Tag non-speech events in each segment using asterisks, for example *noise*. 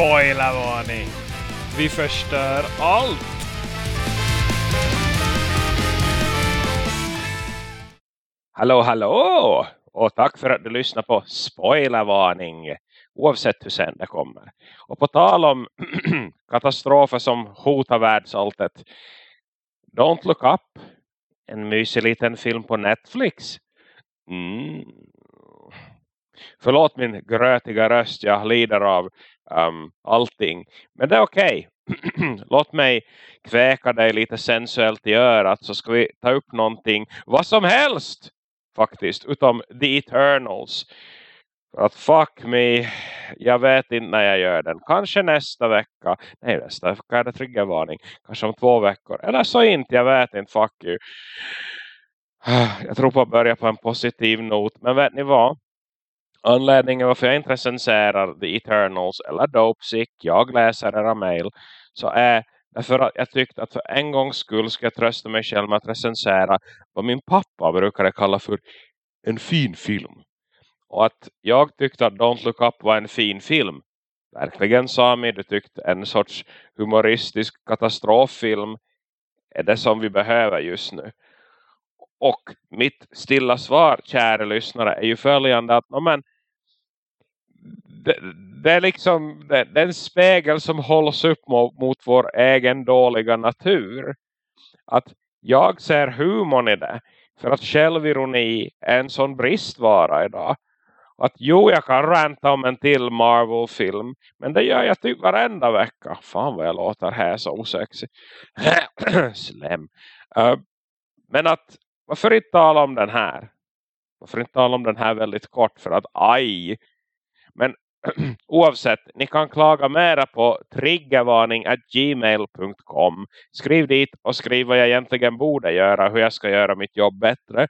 Spoilervarning! Vi förstör allt! Hallå, hallå! Och tack för att du lyssnar på Spoilervarning. Oavsett hur sen det kommer. Och på tal om *clears throat* katastrofer som hotar världsalltet. Don't Look Up. En mysig liten film på Netflix. Mm. Förlåt min grötiga röst. Jag lider av um, allting. Men det är okej. Okay. *clears throat* Låt mig kväka dig lite sensuellt i örat. Så ska vi ta upp någonting. Vad som helst. Faktiskt. Utom The Eternals. För att fuck me. Jag vet inte när jag gör den. Kanske nästa vecka. Nej nästa vecka är det triggervarning. Kanske om två veckor. Eller så inte. Jag vet inte. Fuck you. *sighs* Jag tror på att börja på en positiv not. Men vet ni vad? Anledningen varför jag inte recenserar The Eternals eller Dopesick, jag läser era mail, så är därför att jag tyckte att för en gångs skull ska jag trösta mig själv med att recensera vad min pappa brukade kalla för en fin film. Och att jag tyckte att Don't Look Up var en fin film. Verkligen Sami, du tyckte en sorts humoristisk katastroffilm är det som vi behöver just nu. Och mitt stilla svar, kära lyssnare, är ju följande att men, det, det, är liksom det, det, är en spegel som hålls upp mot, mot vår egen dåliga natur. Att jag ser humorn i det. För att självironi är en sån bristvara idag. Att jo, jag kan ranta om en till Marvel-film. Men det gör jag typ varenda vecka. Fan vad jag låter här så osexig. *clears throat* Slem. Uh, men att varför inte tala om den här? Varför inte tala om den här väldigt kort? För att aj. Men *clears throat* oavsett, ni kan klaga mera på triggervarning.gmail.com. Skriv dit och skriv vad jag egentligen borde göra. Hur jag ska göra mitt jobb bättre.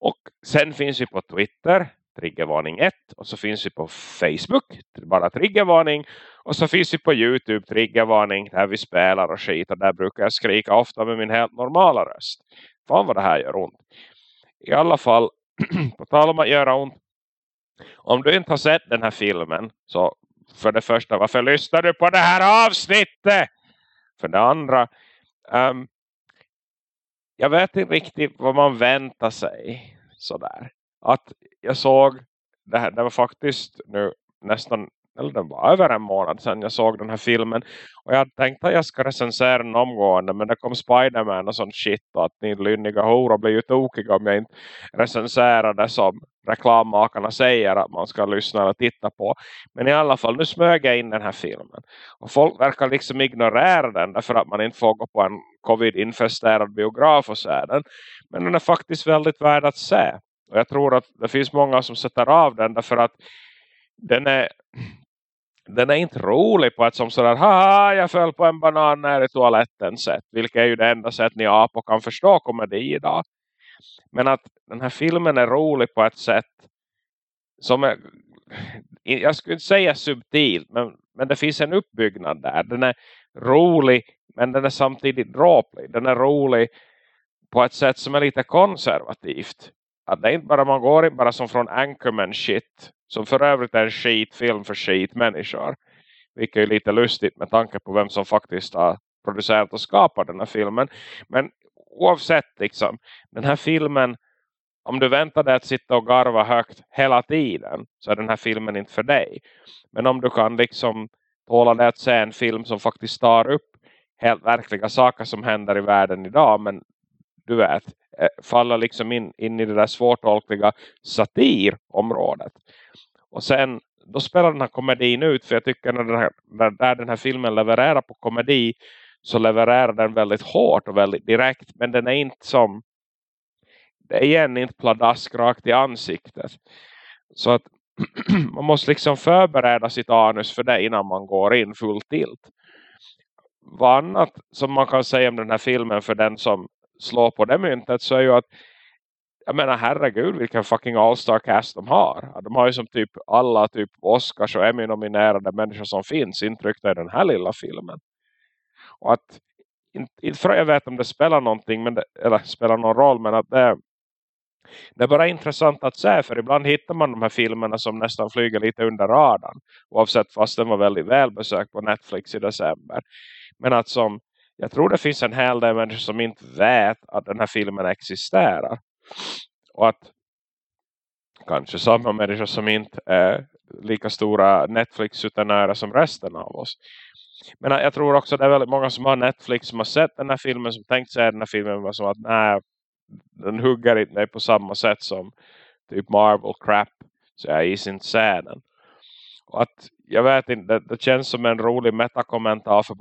Och sen finns vi på Twitter. Triggervarning 1. Och så finns vi på Facebook. Bara triggervarning. Och så finns vi på Youtube. Triggervarning. Där vi spelar och skit. Och där brukar jag skrika ofta med min helt normala röst. Fan vad det här gör ont. I alla fall. *clears throat* på tal om att göra ont. Om du inte har sett den här filmen. Så för det första. Varför lyssnar du på det här avsnittet? För det andra. Um, jag vet inte riktigt vad man väntar sig. Sådär. Att jag såg. Det, här, det var faktiskt nu nästan eller det var över en månad sedan jag såg den här filmen. Och jag hade tänkt att jag ska recensera den omgående. Men det kom Spiderman och sånt shit. Och att ni lynniga horor blir ju tokiga om jag inte recenserar det som reklammakarna säger att man ska lyssna och titta på. Men i alla fall, nu smög jag in den här filmen. Och folk verkar liksom ignorera den därför att man inte får gå på en covid-infesterad biograf och se den. Men den är faktiskt väldigt värd att se. Och jag tror att det finns många som sätter av den därför att den är den är inte rolig på ett som sådär, haha jag föll på en banan när i toaletten sätt. Vilket är ju det enda sätt ni apor kan förstå komedi idag. Men att den här filmen är rolig på ett sätt som är, jag skulle inte säga subtilt, men, men det finns en uppbyggnad där. Den är rolig, men den är samtidigt dråplig. Den är rolig på ett sätt som är lite konservativt. Att det är inte bara, man går inte bara som från Anchorman shit som för övrigt är en skitfilm för skitmänniskor. Vilket är lite lustigt med tanke på vem som faktiskt har producerat och skapat den här filmen. Men oavsett liksom, den här filmen, om du väntar dig att sitta och garva högt hela tiden så är den här filmen inte för dig. Men om du kan liksom tåla dig att se en film som faktiskt tar upp helt verkliga saker som händer i världen idag. Men du vet, Eh, faller liksom in, in i det där svårtolkliga satirområdet. Och sen, då spelar den här komedin ut. För jag tycker när den här, när den här filmen levererar på komedi. Så levererar den väldigt hårt och väldigt direkt. Men den är inte som. Det är igen inte pladask rakt i ansiktet. Så att *clears throat* man måste liksom förbereda sitt anus för det innan man går in fullt tilt. Vad annat som man kan säga om den här filmen för den som slå på det myntet så är ju att jag menar herregud vilken fucking all-star cast de har. De har ju som typ alla typ Oscars och Emmy-nominerade människor som finns intryckta i den här lilla filmen. Och att, inte, för jag vet om det spelar någonting, men det, eller spelar någon roll, men att det, det är bara intressant att se för ibland hittar man de här filmerna som nästan flyger lite under radarn oavsett fast den var väldigt välbesökt på Netflix i december men att som jag tror det finns en hel del människor som inte vet att den här filmen existerar. Och att kanske samma människor som inte är lika stora Netflix-utanöra som resten av oss. Men jag tror också att det är väldigt många som har Netflix som har sett den här filmen som tänkt sig den här filmen var som att nej, den hugger inte på samma sätt som typ Marvel crap. Så jag is inte se den. Att jag vet inte, det, det känns som en rolig metakommentar för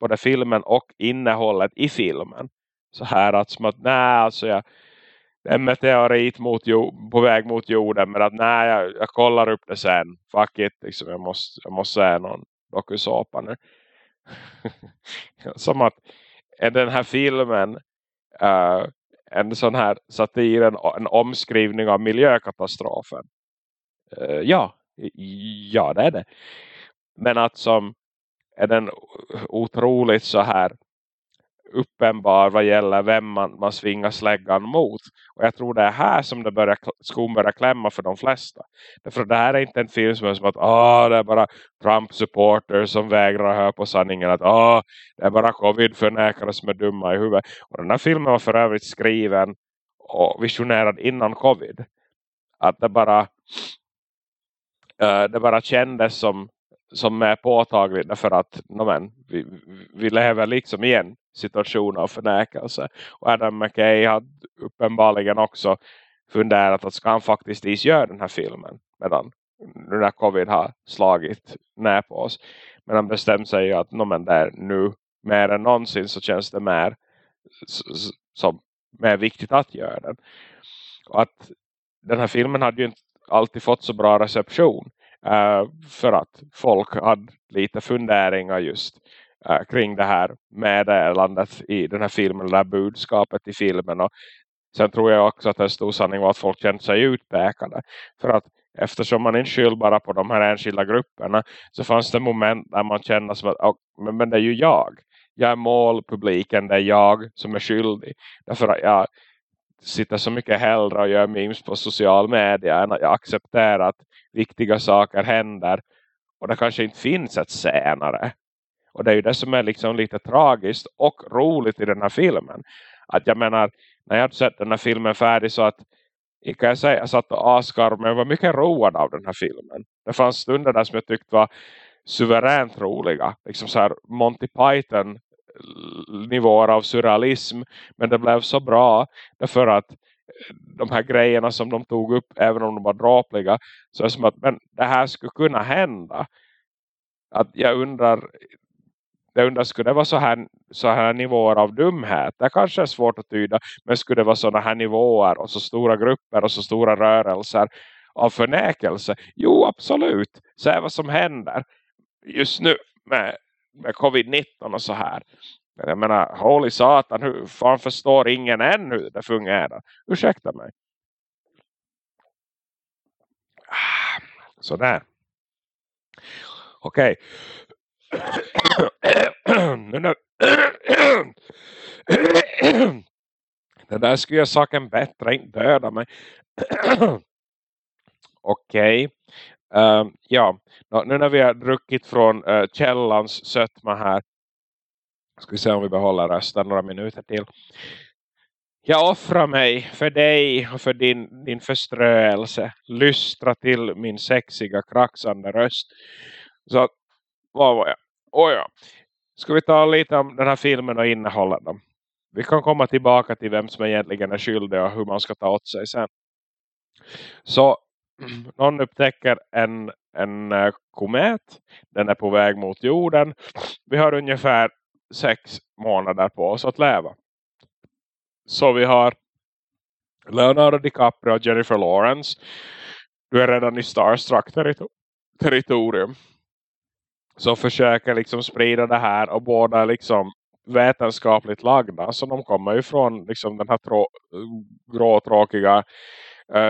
både filmen och innehållet i filmen. Så här att som att nej alltså jag det är en meteorit mot på väg mot jorden men att nej jag, jag kollar upp det sen. Fuck it, liksom, jag måste, jag måste säga någon dokusåpa nu. *laughs* som att är den här filmen uh, en sån här satir, en, en omskrivning av miljökatastrofen. Uh, ja, ja det är det. Men att som är den otroligt så här uppenbar vad gäller vem man, man svingar släggan mot. Och jag tror det är här som det börjar, skon börjar klämma för de flesta. Därför det här är inte en film som är som att ah, det är bara Trump-supporter som vägrar höra på sanningen. Att ah, det är bara covid-förnäkare som är dumma i huvudet. Och den här filmen var för övrigt skriven och visionerad innan covid. Att det bara, Eh, det bara kändes som som är påtagligt därför att no men, vi, vi lever liksom i en situation av förnäkelse. Och Adam McKay har uppenbarligen också funderat att ska han faktiskt göra den här filmen medan nu när covid har slagit ner på oss. Men han bestämde sig att no men där nu mer än någonsin så känns det mer som mer viktigt att göra den. Och att den här filmen hade ju inte alltid fått så bra reception. Uh, för att folk hade lite funderingar just uh, kring det här meddelandet i den här filmen, det här budskapet i filmen. Och sen tror jag också att en stor sanning var att folk kände sig utpekade. För att eftersom man inte skyll bara på de här enskilda grupperna så fanns det moment där man kände som att oh, men, men det är ju jag. Jag är målpubliken, det är jag som är skyldig. Därför att jag sitter så mycket hellre och gör memes på social media än att jag accepterar att viktiga saker händer och det kanske inte finns ett senare. Och det är ju det som är liksom lite tragiskt och roligt i den här filmen. Att jag menar, när jag hade sett den här filmen färdig så att jag kan säga, jag satt och askar men jag var mycket road av den här filmen. Det fanns stunder där som jag tyckte var suveränt roliga. Liksom så här Monty Python nivåer av surrealism. Men det blev så bra därför att eh, de här grejerna som de tog upp även om de var drapliga så är det som att men det här skulle kunna hända att jag undrar jag undrar, skulle det vara så här, så här nivåer av dumhet? Det kanske är svårt att tyda. Men skulle det vara sådana här nivåer och så stora grupper och så stora rörelser av förnekelse? Jo, absolut. Se vad som händer just nu med, med covid-19 och så här. Jag menar, holy satan, hur fan förstår ingen än hur det fungerar? Ursäkta mig. Sådär. Okej. Okay. det där skulle göra saken bättre, inte döda mig. Okej. Okay. Uh, ja, nu när vi har druckit från uh, källans sötma här Ska vi se om vi behåller rösten några minuter till. Jag offrar mig för dig och för din, din förströelse. Lystra till min sexiga kraxande röst. Så vad var jag? Oh ja. Ska vi ta lite om den här filmen och innehållet då? Vi kan komma tillbaka till vem som egentligen är skyldig och hur man ska ta åt sig sen. Så Mm. någon upptäcker en, en eh, komet. Den är på väg mot jorden. Vi har ungefär sex månader på oss att leva. Så vi har Leonardo DiCaprio och Jennifer Lawrence. Du är redan i Starstruck territorium. Så försöker liksom sprida det här och båda liksom vetenskapligt lagda. Så de kommer ju från liksom den här grå, gråtråkiga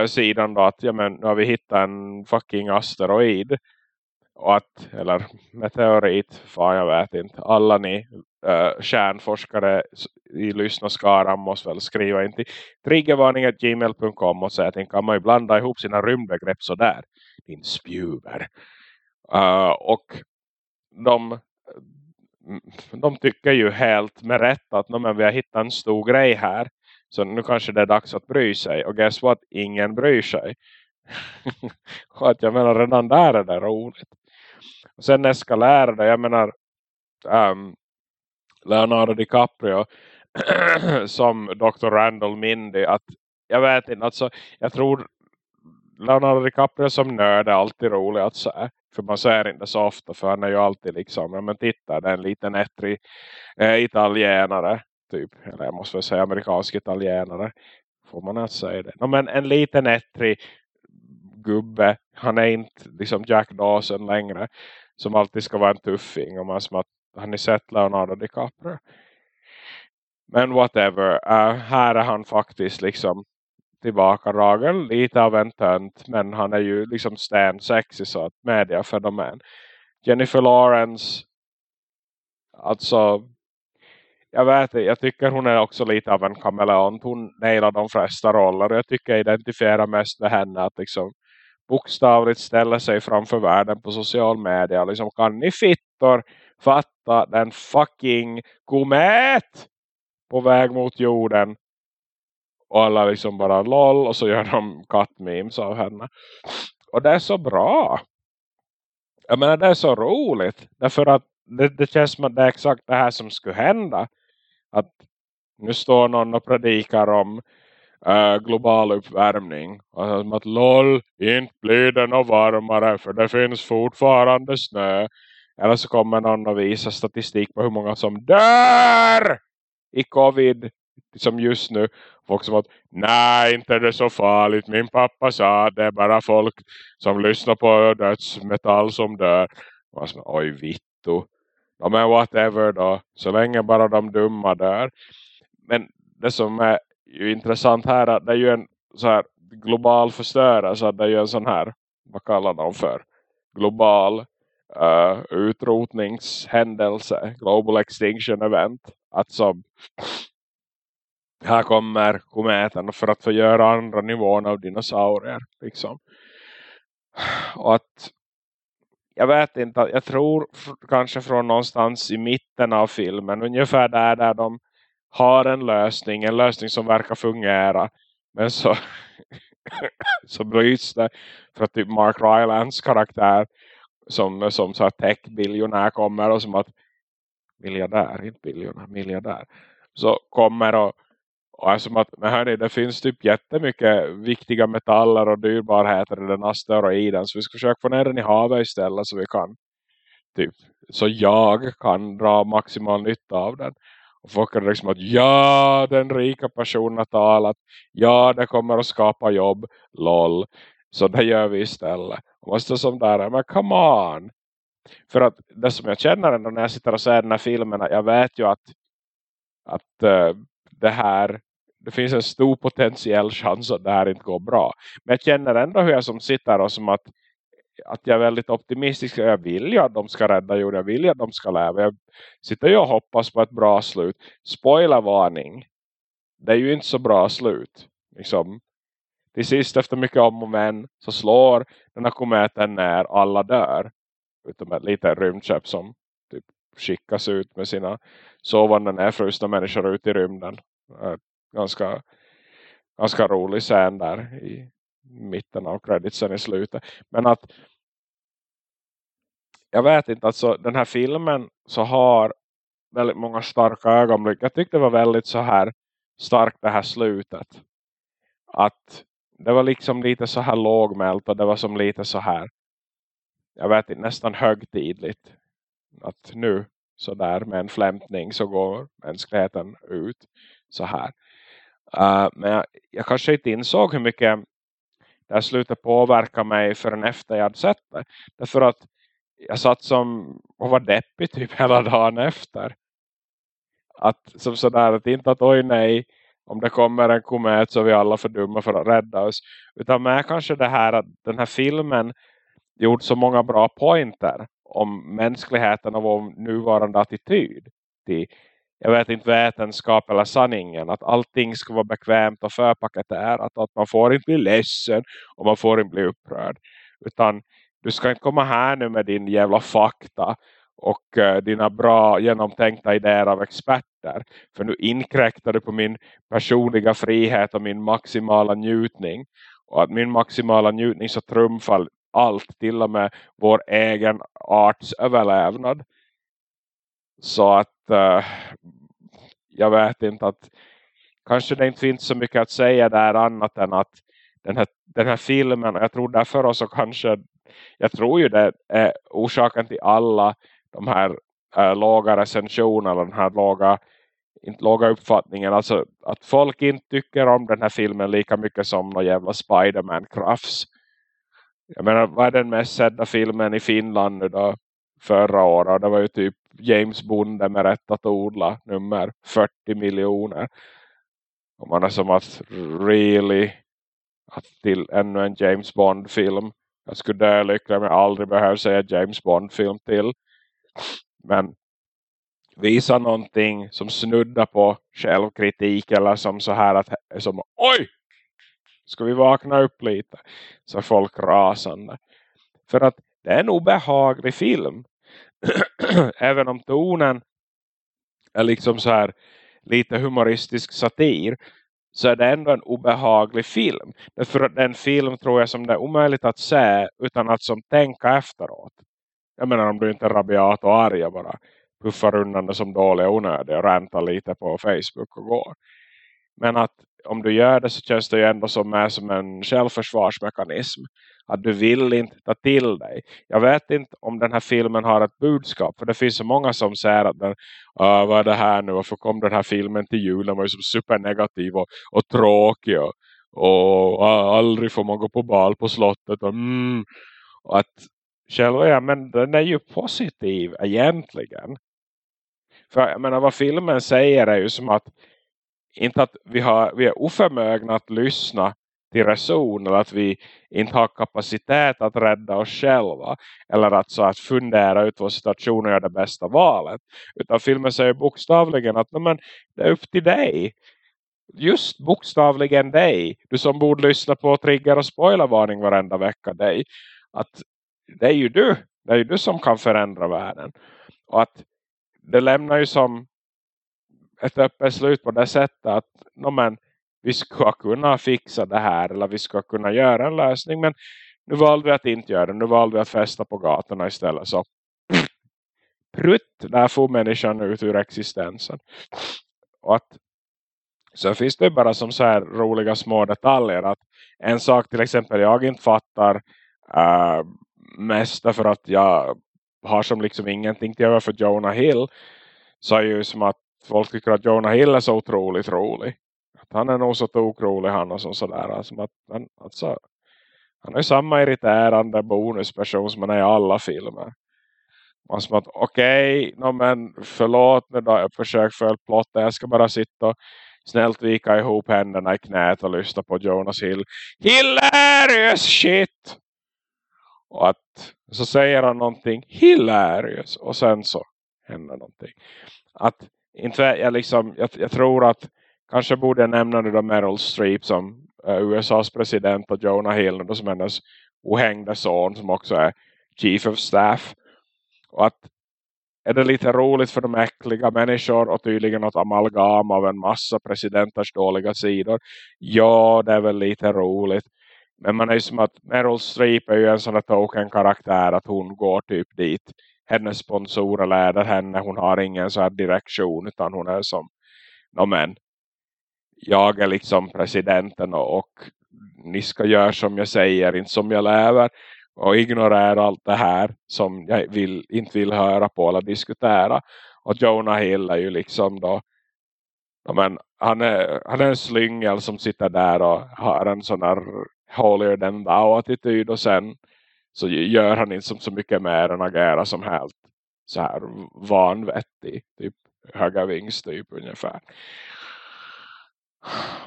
sidan då att ja, men, nu har vi hittat en fucking asteroid och att, eller meteorit, fan jag vet inte, alla ni äh, kärnforskare i lyssnarskaran måste väl skriva in till triggervarning.gmail.com och säga att kan man ju blanda ihop sina rymdbegrepp sådär. Din spjuver. Uh, och de, de tycker ju helt med rätt att men vi har hittat en stor grej här. Så nu kanske det är dags att bry sig. Och guess what? Ingen bryr sig. *laughs* att jag menar redan där är det roligt. Och sen eskalärar det. Jag menar um, Leonardo DiCaprio *clears throat* som Dr. Randall Mindy att jag vet inte, alltså jag tror Leonardo DiCaprio som nörd är alltid rolig att se. För man ser inte så ofta för han är ju alltid liksom, ja men titta det är en liten ettrig eh, italienare typ, eller jag måste väl säga amerikansk italienare. Får man att säga det? No, men en liten ettrig gubbe, han är inte liksom Jack Dawson längre som alltid ska vara en tuffing och man som att har ni sett Leonardo DiCaprio? Men whatever, uh, här är han faktiskt liksom tillbakadragen, lite av en tönt, men han är ju liksom stand sexy så att mediafenomen. Jennifer Lawrence, alltså jag vet jag tycker hon är också lite av en kameleont. Hon nailar de flesta roller. Jag tycker jag identifierar mest med henne att liksom bokstavligt ställa sig framför världen på social media. Liksom, kan ni fittor fatta den fucking komet på väg mot jorden? Och alla liksom bara lol och så gör de kattmemes av henne. Och det är så bra. Jag menar det är så roligt. Därför att det, det känns som att det är exakt det här som skulle hända. Att nu står någon och predikar om äh, global uppvärmning. Och som att lol, inte blir det något varmare för det finns fortfarande snö. Eller så kommer någon och visar statistik på hur många som dör i covid som just nu. Folk som att, nej inte är det så farligt. Min pappa sa att det är bara folk som lyssnar på dödsmetall som dör. Och som, oj vittu. Ja men whatever då. Så länge bara de dumma dör. Men det som är ju intressant här är att det är ju en så här global förstörelse. Det är ju en sån här, vad kallar de för? Global uh, utrotningshändelse. Global extinction event. Alltså här kommer kometen för att förgöra andra nivån av dinosaurier. Liksom. Och att jag vet inte, jag tror kanske från någonstans i mitten av filmen, ungefär där, där de har en lösning, en lösning som verkar fungera. Men så, *laughs* så bryts det för att typ Mark Rylands karaktär som, som så tech-biljonär kommer och som att miljardär, inte biljonär, miljardär. Så kommer och och alltså, att, men hörni, det finns typ jättemycket viktiga metaller och dyrbarheter i den asteroiden. Så vi ska försöka få ner den i havet istället så vi kan. Typ, så jag kan dra maximal nytta av den. Och folk är liksom att ja, den rika personen har talat. Ja, det kommer att skapa jobb. Lol. Så det gör vi istället. Och måste som där, men come on. För att det som jag känner ändå när jag sitter och ser den här filmen. Jag vet ju att, att uh, det här det finns en stor potentiell chans att det här inte går bra. Men jag känner ändå hur jag som sitter och som att, att jag är väldigt optimistisk. Jag vill ju att de ska rädda jorden. Jag vill ju att de ska leva. Jag sitter ju och hoppas på ett bra slut. Spoilervarning. Det är ju inte så bra slut. Liksom. Till sist efter mycket om och men så slår den här kometen när alla dör. Utom ett litet rymdskepp som skickas ut med sina sovande nerfrusna människor ut i rymden eh, ganska, ganska rolig scen där i mitten av creditsen i slutet. Men att jag vet inte, alltså den här filmen så har väldigt många starka ögonblick. Jag tyckte det var väldigt så här starkt det här slutet. Att det var liksom lite så här lågmält och det var som lite så här jag vet inte, nästan högtidligt. Att nu så där med en flämtning så går mänskligheten ut så här. Uh, men jag, jag kanske inte insåg hur mycket det här slutade påverka mig förrän efter jag hade sett det. Därför att jag satt som och var deppig typ *laughs* hela dagen efter. Att som sådär att inte att oj nej om det kommer en komet så är vi alla för dumma för att rädda oss. Utan med kanske det här att den här filmen gjort så många bra pointer om mänskligheten och vår nuvarande attityd. till jag vet inte vetenskap eller sanningen att allting ska vara bekvämt och förpaketerat att man får inte bli ledsen och man får inte bli upprörd utan du ska inte komma här nu med din jävla fakta och uh, dina bra genomtänkta idéer av experter. För nu inkräktar du på min personliga frihet och min maximala njutning. Och att min maximala njutning så trumfar allt, till och med vår egen arts överlevnad. Så att uh, jag vet inte att kanske det inte finns så mycket att säga där annat än att den här, den här filmen, jag tror därför också kanske jag tror ju det är orsaken till alla de här äh, låga recensionerna, den här låga, inte låga uppfattningen. Alltså att folk inte tycker om den här filmen lika mycket som någon jävla Spiderman-krafs. Jag menar, vad är den mest sedda filmen i Finland nu då? Förra året. Det var ju typ James Bonde med rätt att odla. Nummer 40 miljoner. Och man är som att really att till ännu en James Bond-film. Jag skulle dö lycklig om aldrig behöver säga James Bond-film till. Men visa någonting som snuddar på självkritik eller som så här att som oj! Ska vi vakna upp lite? Så folk rasande. För att det är en obehaglig film. *clears throat* Även om tonen är liksom så här lite humoristisk satir så är det ändå en obehaglig film. Därför att den film tror jag som det är omöjligt att se utan att som tänka efteråt. Jag menar om du inte är rabiat och arg bara puffar undan det som dåliga och onödiga och räntar lite på Facebook och går. Men att om du gör det så känns det ju ändå som, med som en självförsvarsmekanism. Att du vill inte ta till dig. Jag vet inte om den här filmen har ett budskap. För det finns så många som säger att den, vad är det här nu? Varför kom den här filmen till jul? Den var ju som supernegativ och, och tråkig. Och, och ah, aldrig får man gå på bal på slottet. Och, mm, och att själva, ja men den är ju positiv egentligen. För jag menar vad filmen säger är ju som att inte att vi, har, vi är oförmögna att lyssna till reson eller att vi inte har kapacitet att rädda oss själva eller att, så att fundera ut vår situation och göra det bästa valet. Utan filmen säger bokstavligen att men, det är upp till dig. Just bokstavligen dig. Du som borde lyssna på trigger och spoilervarning varenda vecka dig. Att det är ju du. Det är ju du som kan förändra världen. Och att det lämnar ju som ett öppet slut på det sättet att no, men, vi ska kunna fixa det här eller vi ska kunna göra en lösning men nu valde vi att inte göra det. Nu valde vi att festa på gatorna istället. Så prutt, där får människan ut ur existensen. Och att så finns det bara som så här roliga små detaljer att en sak till exempel jag inte fattar uh, mest för att jag har som liksom ingenting till göra för Jonah Hill så är ju som att folk tycker att Jonah Hill är så otroligt rolig. Att han är nog så tokrolig han och så, sådär. Alltså, att, men, alltså, han är samma irriterande bonusperson som han är i alla filmer. Man som att okej, okay, no, men förlåt nu då, jag försöker följa plotten. Jag ska bara sitta och snällt vika ihop händerna i knät och lyssna på Jonas Hill. Hilarious shit! Och att så säger han någonting hilarious och sen så händer någonting. Att inte jag, liksom, jag, jag tror att kanske borde jag nämna nu då Meryl Streep som eh, uh, USAs president och Jonah Hill och som hennes ohängda son som också är chief of staff. Och att är det lite roligt för de äckliga människor och tydligen något amalgam av en massa presidenters dåliga sidor. Ja, det är väl lite roligt. Men man är ju som att Meryl Streep är ju en sån här token-karaktär att hon går typ dit hennes sponsorer leder henne. Hon har ingen så här direktion utan hon är som no men, jag är liksom presidenten och, och ni ska göra som jag säger, inte som jag lever och ignorera allt det här som jag vill, inte vill höra på eller diskutera. Och Jonah Hill är ju liksom då ja, men, han, är, han är en slyngel som sitter där och har en sån här holier than thou attityd och sen så gör han inte som så mycket mer än agera som helt så här vanvettig typ högervings typ ungefär.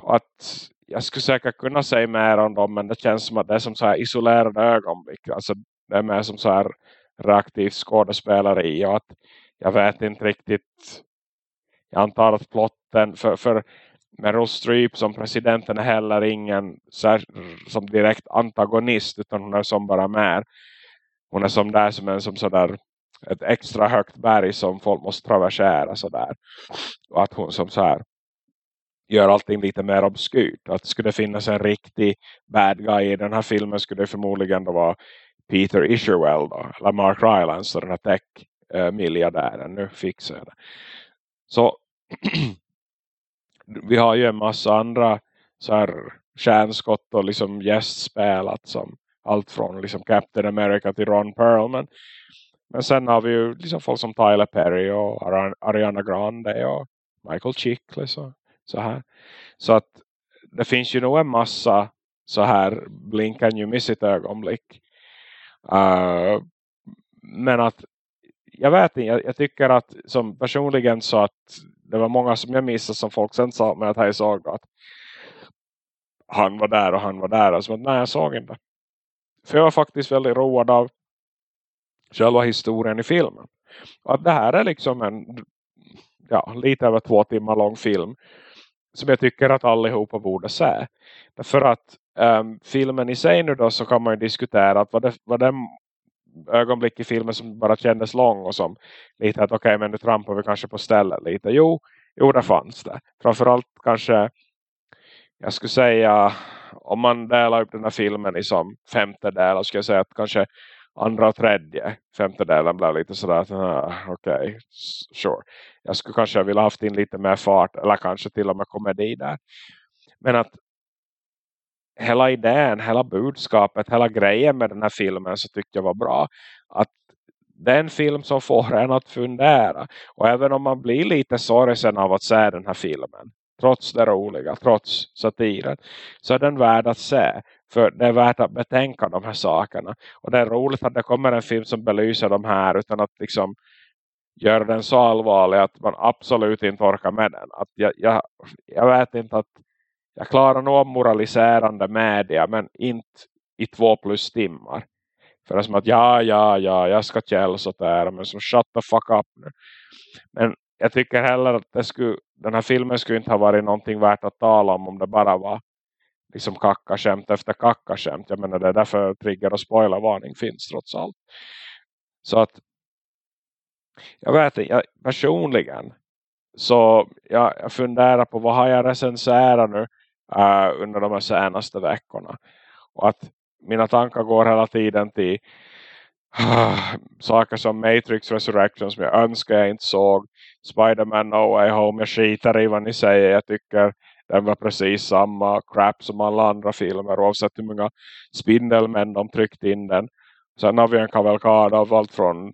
Och att jag skulle säkert kunna säga mer om dem men det känns som att det är som så här isolerade ögonblick. Alltså det är mer som så här reaktivt skådespelare i och att jag vet inte riktigt jag antar att plotten för, för Meryl Streep som presidenten är heller ingen som direkt antagonist utan hon är som bara med. Hon är som där som en som sådär ett extra högt berg som folk måste traversera sådär. Och att hon som så här gör allting lite mer obskyrt. Att skulle det finnas en riktig bad guy i den här filmen skulle det förmodligen då vara Peter Isherwell då, eller Mark Rylance den här tech-miljardären. Eh, nu fixar jag det. Så *clears throat* vi har ju en massa andra så här kärnskott och liksom gästspelat som allt från liksom Captain America till Ron Perlman. Men sen har vi ju liksom folk som Tyler Perry och Ariana Grande och Michael Chiklis och så här. Så att det finns ju nog en massa så här blinkar ju miss it ögonblick. Uh, men att jag vet inte, jag, jag, tycker att som personligen så att det var många som jag missade som folk sen sa med att jag såg att han var där och han var där. Alltså, nej, jag såg inte. För jag var faktiskt väldigt road av själva historien i filmen. Och att det här är liksom en ja, lite över två timmar lång film som jag tycker att allihopa borde se. Därför att um, filmen i sig nu då så kan man ju diskutera att vad det, vad det ögonblick i filmen som bara kändes lång och som lite att okej okay, men nu trampar vi kanske på stället lite. Jo, jo det fanns det. Framförallt kanske jag skulle säga om man delar upp den här filmen i som femte delar skulle jag säga att kanske andra och tredje femte delen blev lite sådär att ah, okej, okay, sure. Jag skulle kanske vilja haft in lite mer fart eller kanske till och med komedi där. Men att hela idén, hela budskapet, hela grejen med den här filmen så tyckte jag var bra. Att det är en film som får en att fundera. Och även om man blir lite sorgsen av att se den här filmen. Trots det roliga, trots satiren. Så är den värd att se. För det är värt att betänka de här sakerna. Och det är roligt att det kommer en film som belyser de här utan att liksom göra den så allvarlig att man absolut inte orkar med den. Att jag, jag, jag vet inte att jag klarar nog moraliserande media men inte i två plus timmar. För det är som att ja, ja, ja, jag ska källsortera men som shut the fuck up nu. Men jag tycker heller att det skulle, den här filmen skulle inte ha varit någonting värt att tala om om det bara var liksom kackaskämt efter kackaskämt. Jag menar det är därför trigger och spoilervarning finns trots allt. Så att jag vet inte, jag, personligen så jag, jag funderar på vad har jag recenserat nu uh, under de här senaste veckorna. Och att mina tankar går hela tiden till uh, ah, saker som Matrix Resurrection som jag önskar jag inte såg. Spider-Man No Way Home, jag skiter i vad ni säger. Jag tycker den var precis samma crap som alla andra filmer oavsett hur många spindelmän de tryckte in den. Sen har vi en kavalkad av allt från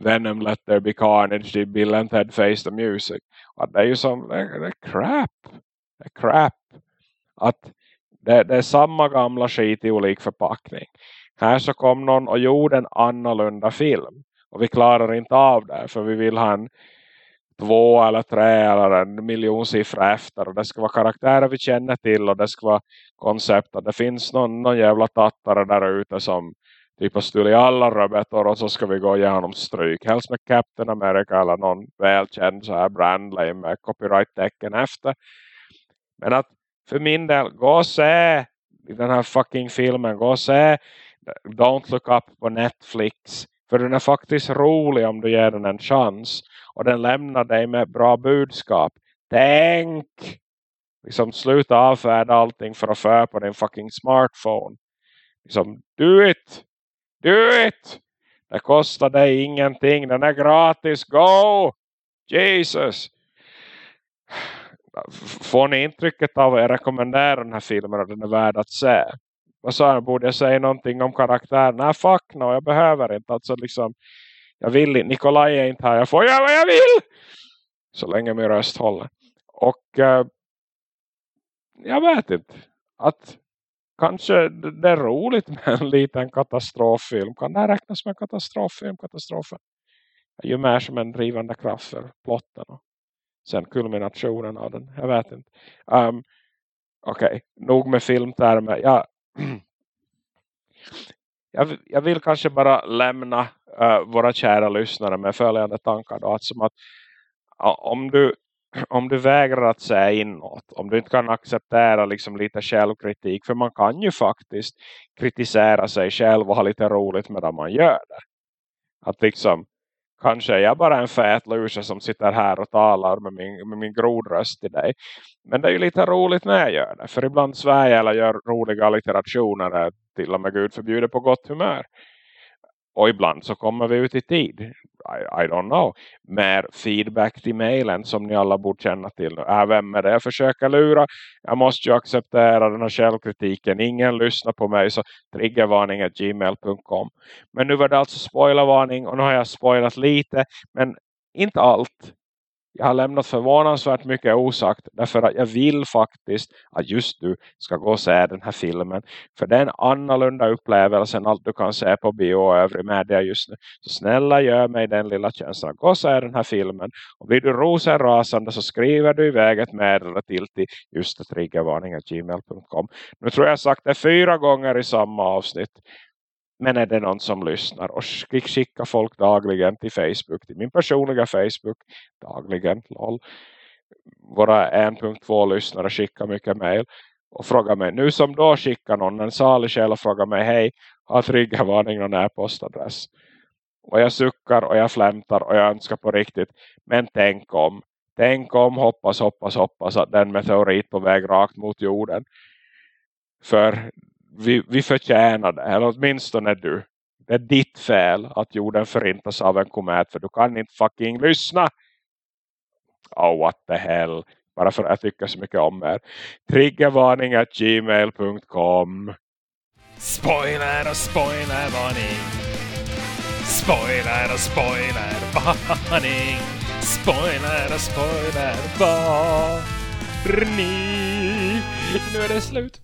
Venom Let There Be Carnage till Bill and Ted Face the Music. Och det är ju som, det är crap. Det är crap. Att det, det, är samma gamla skit i olik förpackning. Här så kom någon och gjorde en annorlunda film. Och vi klarar inte av det. För vi vill ha en två eller tre eller en miljon siffror efter. Och det ska vara karaktärer vi känner till. Och det ska vara koncept. det finns någon, någon jävla tattare där ute som typ har stulit alla robotar. Och så ska vi gå igenom stryk. Helst med Captain America eller någon välkänd så här brandlame med copyright-tecken efter. Men att för min del, gå och se den här fucking filmen. Gå och se Don't Look Up på Netflix. För den är faktiskt rolig om du ger den en chans. Och den lämnar dig med bra budskap. Tänk! Liksom sluta avfärda allting för att föra på din fucking smartphone. Liksom, do it! Do it! Det kostar dig ingenting. Den är gratis. Go! Jesus! Får ni intrycket av att jag rekommenderar den här filmen och den är värd att se? Vad sa jag? Borde jag säga någonting om karaktären? Nej, fuck no. Jag behöver inte. Alltså liksom, jag vill inte. Nikolaj är inte här. Jag får göra vad jag vill. Så länge min röst håller. Och eh, jag vet inte. Att kanske det är roligt med en liten katastroffilm. Kan det här räknas som en katastroffilm? Katastrofen är ju mer som en drivande kraft för plotten. Och sen kulminationen av den. Jag vet inte. Um, Okej, okay. nog med filmtermer. Ja, *clears throat* jag, jag vill kanske bara lämna uh, våra kära lyssnare med följande tankar. Då, att som att om du *clears throat* om du vägrar att säga inåt, om du inte kan acceptera liksom lite självkritik, för man kan ju faktiskt kritisera sig själv och ha lite roligt medan man gör det. Att liksom, kanske är jag bara en fät lusa som sitter här och talar med min, med min grodröst till dig. Men det är ju lite roligt när jag gör det, för ibland svär jag eller gör roliga litterationer till och med Gud förbjuder på gott humör. Och ibland så kommer vi ut i tid. I, I don't know. Mer feedback till mejlen som ni alla borde känna till. Äh, vem är det jag försöker lura? Jag måste ju acceptera den här självkritiken. Ingen lyssnar på mig så triggervarning gmail.com. Men nu var det alltså spoilervarning och nu har jag spoilat lite. Men inte allt jag har lämnat förvånansvärt mycket osagt. Därför att jag vill faktiskt att just du ska gå och se den här filmen. För det är en annorlunda upplevelse än allt du kan se på bio och övrig media just nu. Så snälla gör mig den lilla känslan. Gå och se den här filmen. Och blir du rosenrasande så skriver du iväg ett meddelande till till just triggervarning.gmail.com. Nu tror jag sagt det fyra gånger i samma avsnitt. Men är det någon som lyssnar och skickar folk dagligen till Facebook, till min personliga Facebook dagligen, lol. Våra 1.2 lyssnare skickar mycket mail och frågar mig, nu som då skickar någon en salig själ och frågar mig, hej, har Tryggarvarning någon e-postadress? Och jag suckar och jag flämtar och jag önskar på riktigt, men tänk om, tänk om, hoppas, hoppas, hoppas att den meteorit på väg rakt mot jorden. För vi, vi förtjänar det. Eller åtminstone du. Det är ditt fel att jorden förintas av en komet. För du kan inte fucking lyssna. Oh what the hell. Bara för att jag tycker så mycket om er. Triggervarning gmail.com Spoiler och spoilervarning. Spoiler och spoilervarning. Spoiler och *laughs* spoilervarning. Nu är det slut.